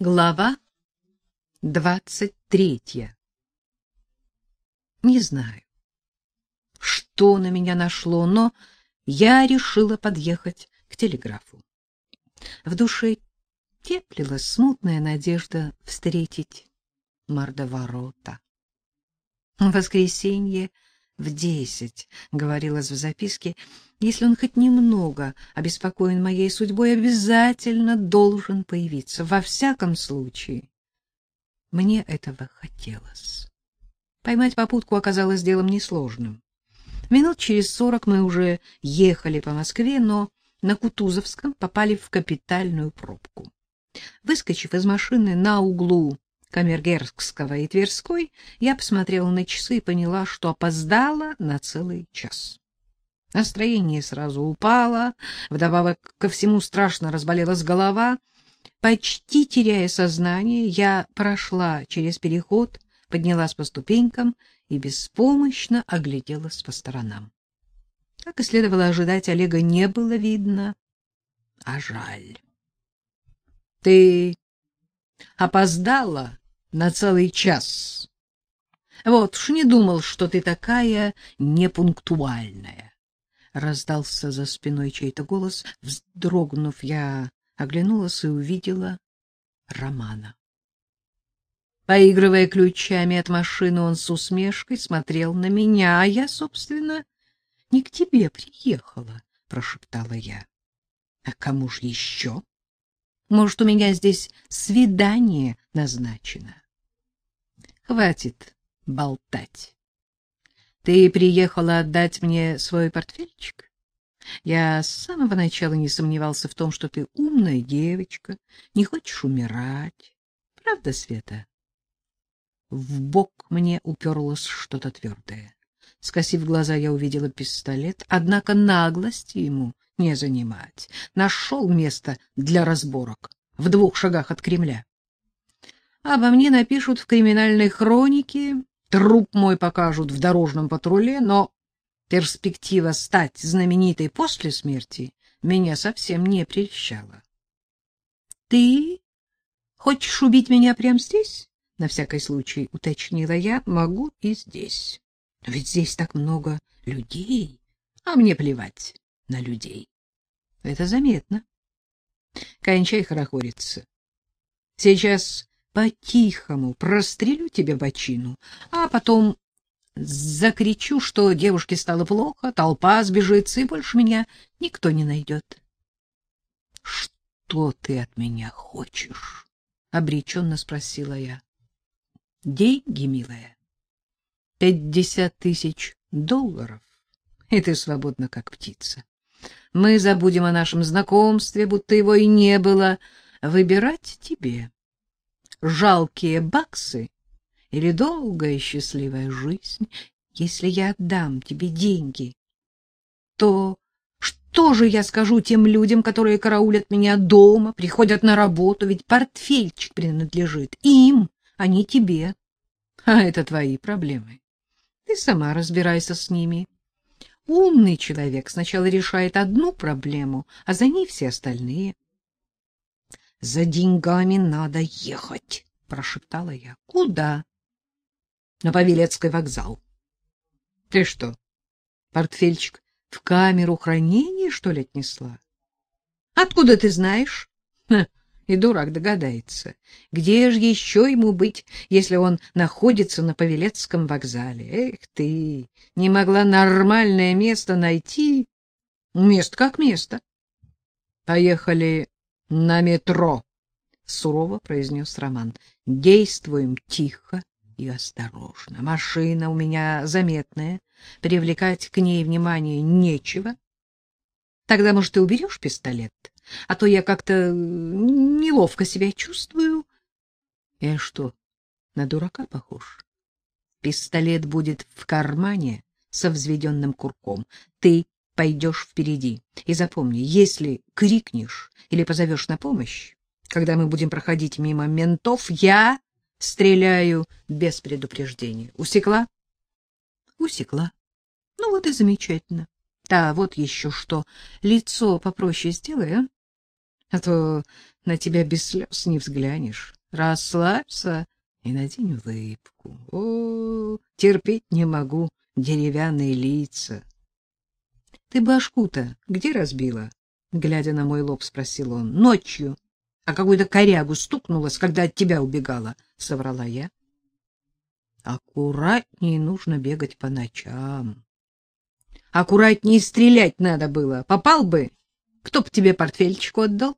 Глава двадцать третья. Не знаю, что на меня нашло, но я решила подъехать к телеграфу. В душе теплилась смутная надежда встретить мордоворота. В воскресенье в десять, говорилось в записке, если он хоть немного обеспокоен моей судьбой, обязательно должен появиться. Во всяком случае, мне этого хотелось. Поймать попутку оказалось делом несложным. Минут через сорок мы уже ехали по Москве, но на Кутузовском попали в капитальную пробку. Выскочив из машины на углу Камергерского и Тверской, я посмотрела на часы и поняла, что опоздала на целый час. Настроение сразу упало, вдобавок ко всему страшно разболелась голова. Почти теряя сознание, я прошла через переход, поднялась по ступенькам и беспомощно огляделась по сторонам. Как и следовало ожидать, Олега не было видно, а жаль. — Ты опоздала на целый час. Вот уж не думал, что ты такая непунктуальная. Раздался за спиной чей-то голос. Вздрогнув, я оглянулась и увидела Романа. Поигрывая ключами от машины, он с усмешкой смотрел на меня, а я, собственно, не к тебе приехала, прошептала я. А кому ж еще? Может, у меня здесь свидание назначено? Хватит болтать. Ты приехала отдать мне свой портфельчик? Я с самого начала не сомневался в том, что ты умная девочка, не хочешь умирать. Правда, Света? В бок мне уперлось что-то твердое. Скосив глаза, я увидела пистолет, однако наглости ему не занимать. Нашел место для разборок в двух шагах от Кремля. Обо мне напишут в криминальной хронике, труп мой покажут в дорожном патруле, но перспектива стать знаменитой после смерти меня совсем не прельщала. — Ты хочешь убить меня прямо здесь? — на всякий случай уточнила я. — Могу и здесь. Но ведь здесь так много людей, а мне плевать на людей. Это заметно. Кончай хорохориться. Сейчас по-тихому прострелю тебе бочину, а потом закричу, что девушке стало плохо, толпа сбежится, и больше меня никто не найдет. — Что ты от меня хочешь? — обреченно спросила я. — Деньги, милая. Пятьдесят тысяч долларов, и ты свободна, как птица. Мы забудем о нашем знакомстве, будто его и не было. Выбирать тебе. Жалкие баксы или долгая счастливая жизнь. Если я отдам тебе деньги, то что же я скажу тем людям, которые караулят меня дома, приходят на работу, ведь портфельчик принадлежит им, а не тебе. А это твои проблемы. Ты сама разбирайся с ними. Умный человек сначала решает одну проблему, а за ней все остальные. — За деньгами надо ехать, — прошептала я. — Куда? — На Павелецкий вокзал. — Ты что, портфельчик в камеру хранения, что ли, отнесла? — Откуда ты знаешь? И дурак догадается. Где же еще ему быть, если он находится на Павелецком вокзале? Эх ты, не могла нормальное место найти. Место как место. Поехали на метро, сурово произнес Роман. Действуем тихо и осторожно. Машина у меня заметная, привлекать к ней внимание нечего. Тогда, может, ты уберешь пистолет? А то я как-то неловко себя чувствую. Я что, на дурака похож? Пистолет будет в кармане со взведенным курком. Ты пойдешь впереди. И запомни, если крикнешь или позовешь на помощь, когда мы будем проходить мимо ментов, я стреляю без предупреждения. Усекла? Усекла. Ну вот и замечательно. Да, вот еще что. Лицо попроще сделай, а? А то на тебя без слез не взглянешь. Расслабься и надень улыбку. О, терпеть не могу деревянные лица. — Ты башку-то где разбила? — глядя на мой лоб, спросил он. — Ночью. А какую-то корягу стукнулась, когда от тебя убегала, — соврала я. — Аккуратнее нужно бегать по ночам. Аккуратнее стрелять надо было. Попал бы, кто б тебе портфельчик отдал?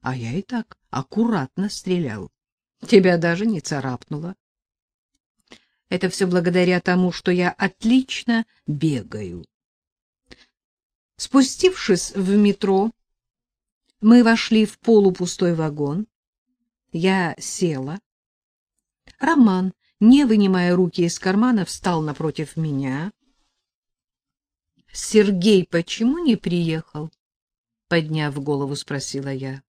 А я и так аккуратно стрелял. Тебя даже не царапнуло. Это все благодаря тому, что я отлично бегаю. Спустившись в метро, мы вошли в полупустой вагон. Я села. Роман, не вынимая руки из кармана, встал напротив меня. — Сергей почему не приехал? — подняв голову, спросила я.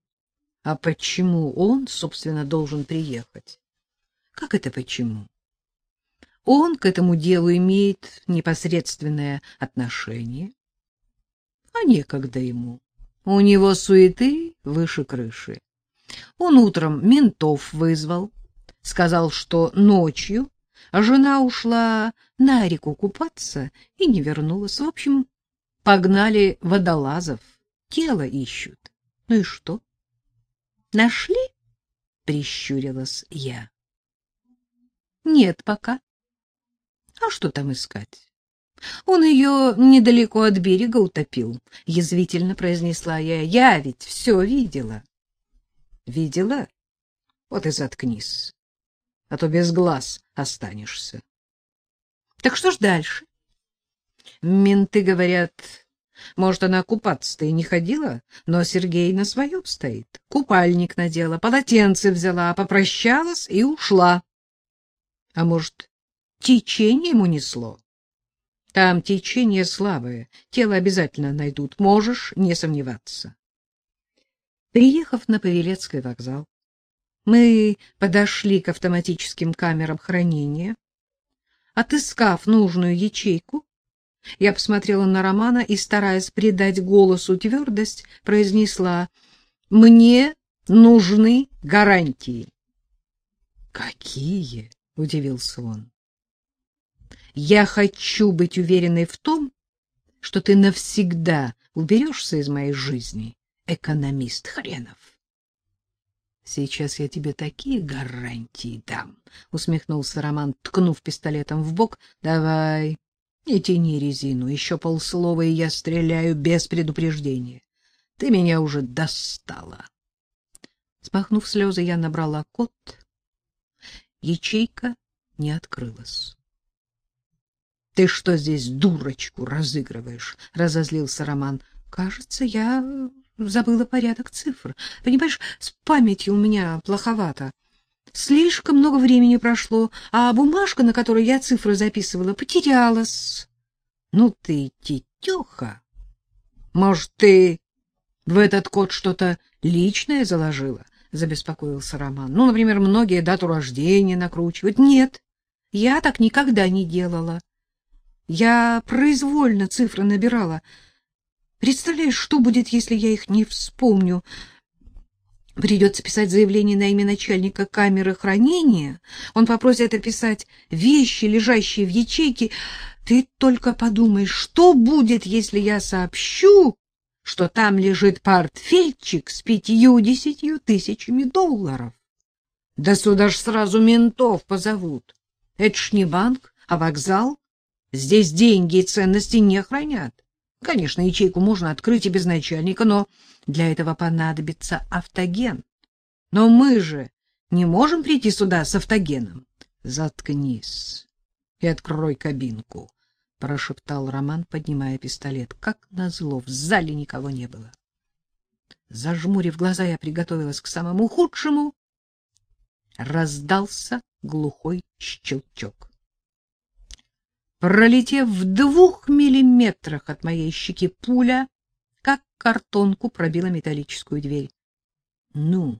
— А почему он, собственно, должен приехать? — Как это почему? Он к этому делу имеет непосредственное отношение. А некогда ему. У него суеты выше крыши. Он утром ментов вызвал, сказал, что ночью жена ушла на реку купаться и не вернулась. В общем, погнали водолазов, тело ищут. Ну и что? Нашли? Прищурилась я. Нет пока. А что там искать? Он ее недалеко от берега утопил, язвительно произнесла я. Я ведь все видела. Видела? Вот и заткнись, а то без глаз останешься. Так что ж дальше? Менты говорят, может, она купаться-то и не ходила, но Сергей на своем стоит. Купальник надела, полотенце взяла, попрощалась и ушла. А может, течением унесло? Там течение слабое, тело обязательно найдут, можешь не сомневаться. Приехав на Павелецкий вокзал, мы подошли к автоматическим камерам хранения. Отыскав нужную ячейку, я посмотрела на Романа и, стараясь придать голосу твердость, произнесла «Мне нужны гарантии». «Какие?» — удивился он. Я хочу быть уверенной в том, что ты навсегда уберешься из моей жизни, экономист хренов. Сейчас я тебе такие гарантии дам, усмехнулся Роман, ткнув пистолетом в бок. Давай, не тяни резину, еще полслова, и я стреляю без предупреждения. Ты меня уже достала. Смахнув слезы, я набрала код. Ячейка не открылась. Ты что здесь дурочку разыгрываешь? разозлился Роман. Кажется, я забыла порядок цифр. Понимаешь, с памятью у меня плоховато. Слишком много времени прошло, а бумажка, на которой я цифры записывала, потерялась. Ну ты тетёха. Может, ты в этот код что-то личное заложила? забеспокоился Роман. Ну, например, многие дату рождения накручивают. Нет. Я так никогда не делала. Я произвольно цифры набирала. Представляешь, что будет, если я их не вспомню? Придется писать заявление на имя начальника камеры хранения. Он попросит описать вещи, лежащие в ячейке. Ты только подумай, что будет, если я сообщу, что там лежит портфельчик с пятью-десятью тысячами долларов? Да сюда ж сразу ментов позовут. Это ж не банк, а вокзал. Здесь деньги и ценности не хранят. Конечно, ячейку можно открыть и без начальника, но для этого понадобится автоген. Но мы же не можем прийти сюда с автогеном. Заткнись и открой кабинку, прошептал Роман, поднимая пистолет. Как назло, в зале никого не было. Зажмурив глаза, я приготовилась к самому худшему. Раздался глухой щелчок. Пролетев в двух миллиметрах от моей щеки, пуля, как картонку, пробила металлическую дверь. — Ну,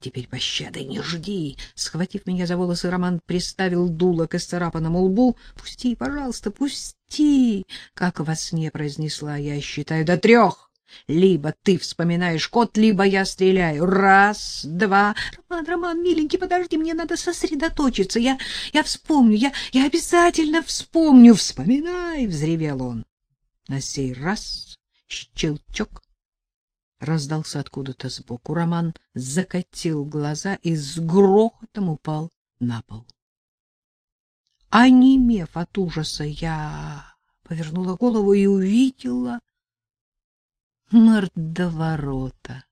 теперь пощады не жди! Схватив меня за волосы, Роман приставил дуло к исцарапанному лбу. — Пусти, пожалуйста, пусти! — как во сне произнесла я, считаю до трех. Либо ты вспоминаешь код, либо я стреляю. Раз, два. Роман, Роман, миленький, подожди, мне надо сосредоточиться. Я, я вспомню, я, я обязательно вспомню. Вспоминай, взревел он. На сей раз щелчок раздался откуда-то сбоку. Роман закатил глаза и с грохотом упал на пол. Онемев от ужаса, я повернула голову и увидела мордоворота.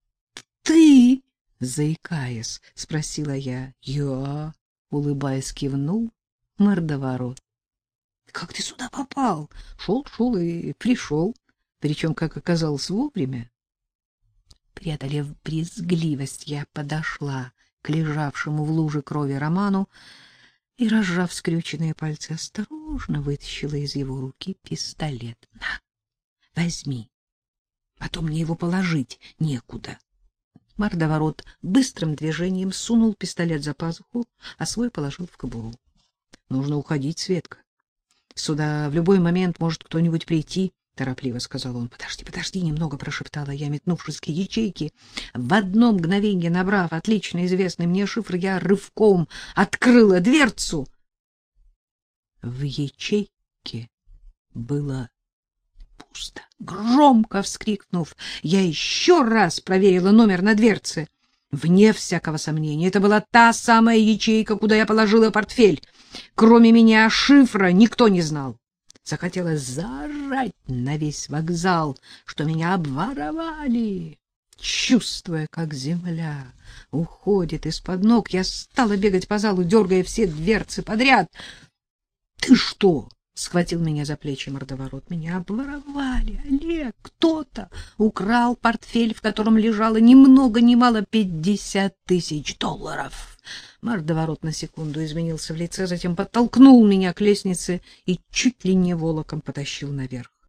— Ты? — заикаясь, спросила я. — Я, — улыбаясь, кивнул мордоворот. — Как ты сюда попал? Шел, шел и пришел, причем, как оказалось, вовремя. Преодолев брезгливость, я подошла к лежавшему в луже крови Роману и, разжав скрюченные пальцы, осторожно вытащила из его руки пистолет. — На! Возьми. Потом мне его положить некуда. Мордоворот быстрым движением сунул пистолет за пазуху, а свой положил в кобуру. Нужно уходить, Светка. Сюда в любой момент может кто-нибудь прийти, торопливо сказал он. Подожди, подожди, немного прошептала я, метнувшись к ячейке. В одно мгновение, набрав отлично известный мне шифр, я рывком открыла дверцу. В ячейке было пусто. Громко вскрикнув, я еще раз проверила номер на дверце. Вне всякого сомнения, это была та самая ячейка, куда я положила портфель. Кроме меня шифра никто не знал. Захотелось заорать на весь вокзал, что меня обворовали. Чувствуя, как земля уходит из-под ног, я стала бегать по залу, дергая все дверцы подряд. — Ты что? Схватил меня за плечи мордоворот. Меня обворовали, Олег, кто-то украл портфель, в котором лежало ни много ни мало пятьдесят тысяч долларов. Мордоворот на секунду изменился в лице, затем подтолкнул меня к лестнице и чуть ли не волоком потащил наверх.